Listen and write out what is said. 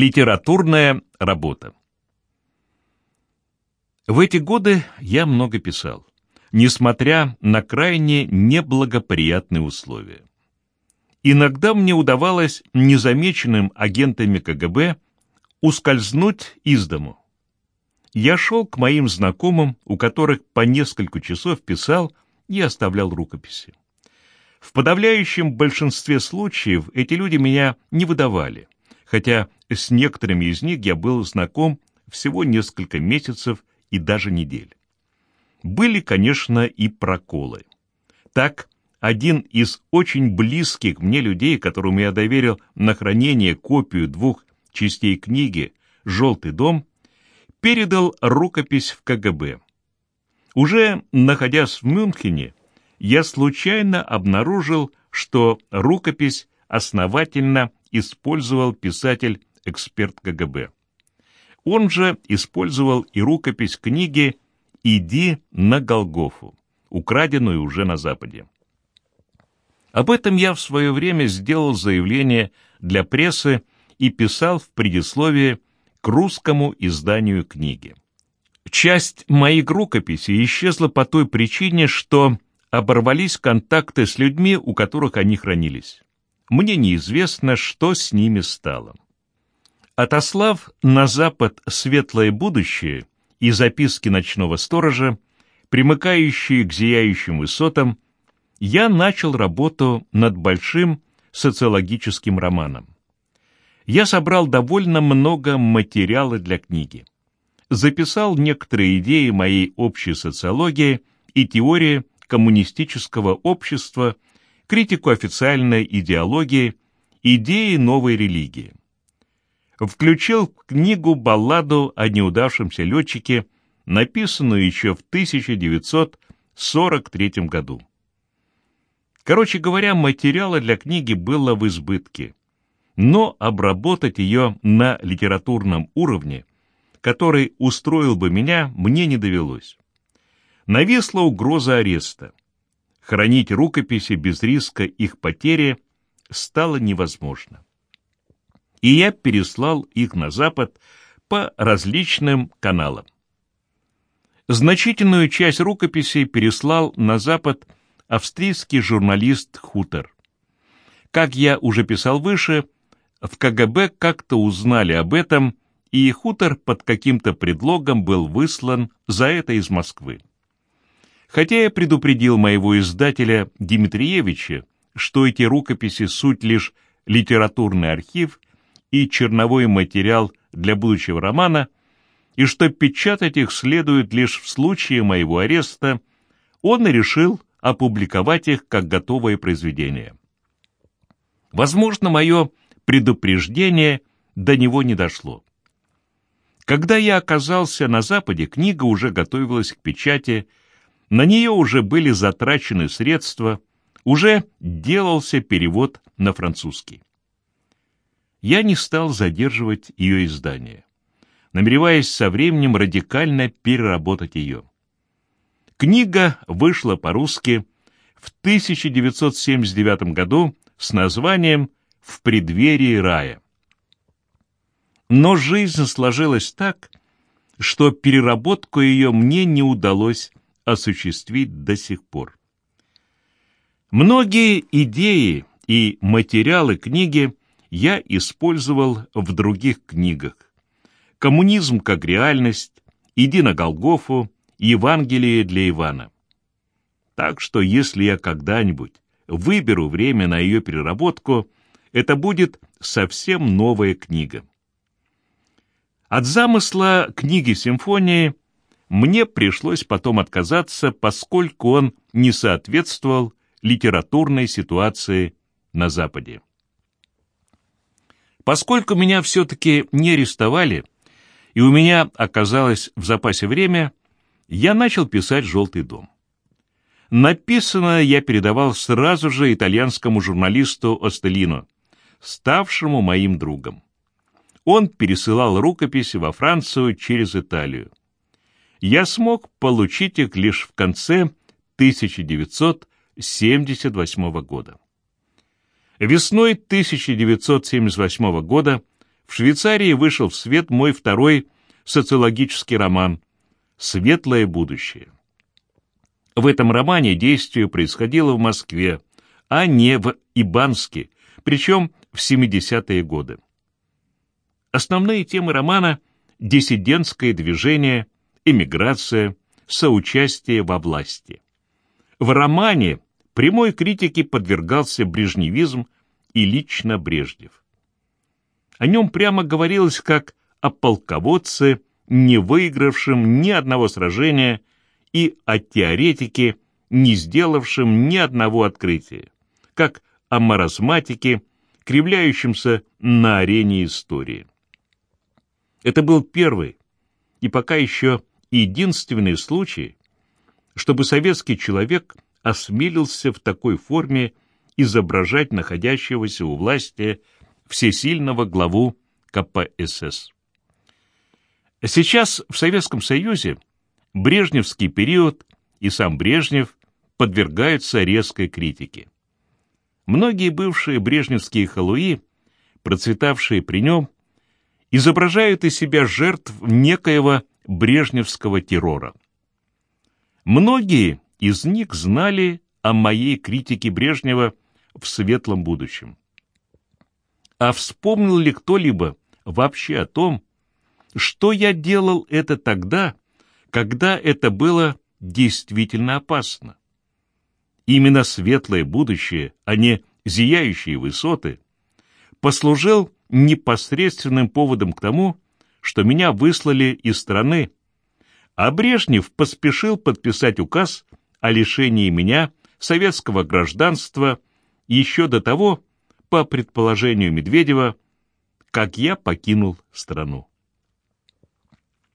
Литературная работа. В эти годы я много писал, несмотря на крайне неблагоприятные условия. Иногда мне удавалось незамеченным агентами КГБ ускользнуть из дому. Я шел к моим знакомым, у которых по несколько часов писал и оставлял рукописи. В подавляющем большинстве случаев эти люди меня не выдавали, хотя с некоторыми из них я был знаком всего несколько месяцев и даже недель. Были, конечно, и проколы. Так, один из очень близких мне людей, которому я доверил на хранение копию двух частей книги «Желтый дом», передал рукопись в КГБ. Уже находясь в Мюнхене, я случайно обнаружил, что рукопись основательно использовал писатель-эксперт КГБ. Он же использовал и рукопись книги «Иди на Голгофу», украденную уже на Западе. Об этом я в свое время сделал заявление для прессы и писал в предисловии к русскому изданию книги. Часть моих рукописей исчезла по той причине, что оборвались контакты с людьми, у которых они хранились. Мне неизвестно, что с ними стало. Отослав на запад светлое будущее и записки ночного сторожа, примыкающие к зияющим высотам, я начал работу над большим социологическим романом. Я собрал довольно много материала для книги. Записал некоторые идеи моей общей социологии и теории коммунистического общества, критику официальной идеологии, идеи новой религии. Включил в книгу балладу о неудавшемся летчике, написанную еще в 1943 году. Короче говоря, материала для книги было в избытке, но обработать ее на литературном уровне, который устроил бы меня, мне не довелось нависла угроза ареста. Хранить рукописи без риска их потери стало невозможно. И я переслал их на Запад по различным каналам. Значительную часть рукописей переслал на Запад австрийский журналист Хутер. Как я уже писал выше, в КГБ как-то узнали об этом, и Хутер под каким-то предлогом был выслан за это из Москвы. Хотя я предупредил моего издателя Дмитриевича, что эти рукописи суть лишь литературный архив и черновой материал для будущего романа, и что печатать их следует лишь в случае моего ареста, он решил опубликовать их как готовое произведение. Возможно, мое предупреждение до него не дошло. Когда я оказался на Западе, книга уже готовилась к печати на нее уже были затрачены средства, уже делался перевод на французский. Я не стал задерживать ее издание, намереваясь со временем радикально переработать ее. Книга вышла по-русски в 1979 году с названием «В преддверии рая». Но жизнь сложилась так, что переработку ее мне не удалось осуществить до сих пор. Многие идеи и материалы книги я использовал в других книгах. «Коммунизм как реальность», «Иди на Голгофу», «Евангелие для Ивана». Так что если я когда-нибудь выберу время на ее переработку, это будет совсем новая книга. От замысла книги-симфонии – мне пришлось потом отказаться, поскольку он не соответствовал литературной ситуации на Западе. Поскольку меня все-таки не арестовали, и у меня оказалось в запасе время, я начал писать «Желтый дом». Написанное я передавал сразу же итальянскому журналисту Остелино, ставшему моим другом. Он пересылал рукописи во Францию через Италию я смог получить их лишь в конце 1978 года. Весной 1978 года в Швейцарии вышел в свет мой второй социологический роман «Светлое будущее». В этом романе действие происходило в Москве, а не в Ибанске, причем в 70-е годы. Основные темы романа – диссидентское движение, эмиграция, соучастие во власти. В романе прямой критике подвергался брежневизм и лично Брежнев. О нем прямо говорилось как о полководце, не выигравшем ни одного сражения, и о теоретике, не сделавшем ни одного открытия, как о маразматике, кривляющемся на арене истории. Это был первый и пока еще единственный случай, чтобы советский человек осмелился в такой форме изображать находящегося у власти всесильного главу КПСС. Сейчас в Советском Союзе Брежневский период и сам Брежнев подвергаются резкой критике. Многие бывшие брежневские халуи, процветавшие при нем, изображают из себя жертв некоего брежневского террора. Многие из них знали о моей критике Брежнева в светлом будущем. А вспомнил ли кто-либо вообще о том, что я делал это тогда, когда это было действительно опасно? Именно светлое будущее, а не зияющие высоты, послужил непосредственным поводом к тому, что меня выслали из страны, а Брежнев поспешил подписать указ о лишении меня советского гражданства еще до того, по предположению Медведева, как я покинул страну.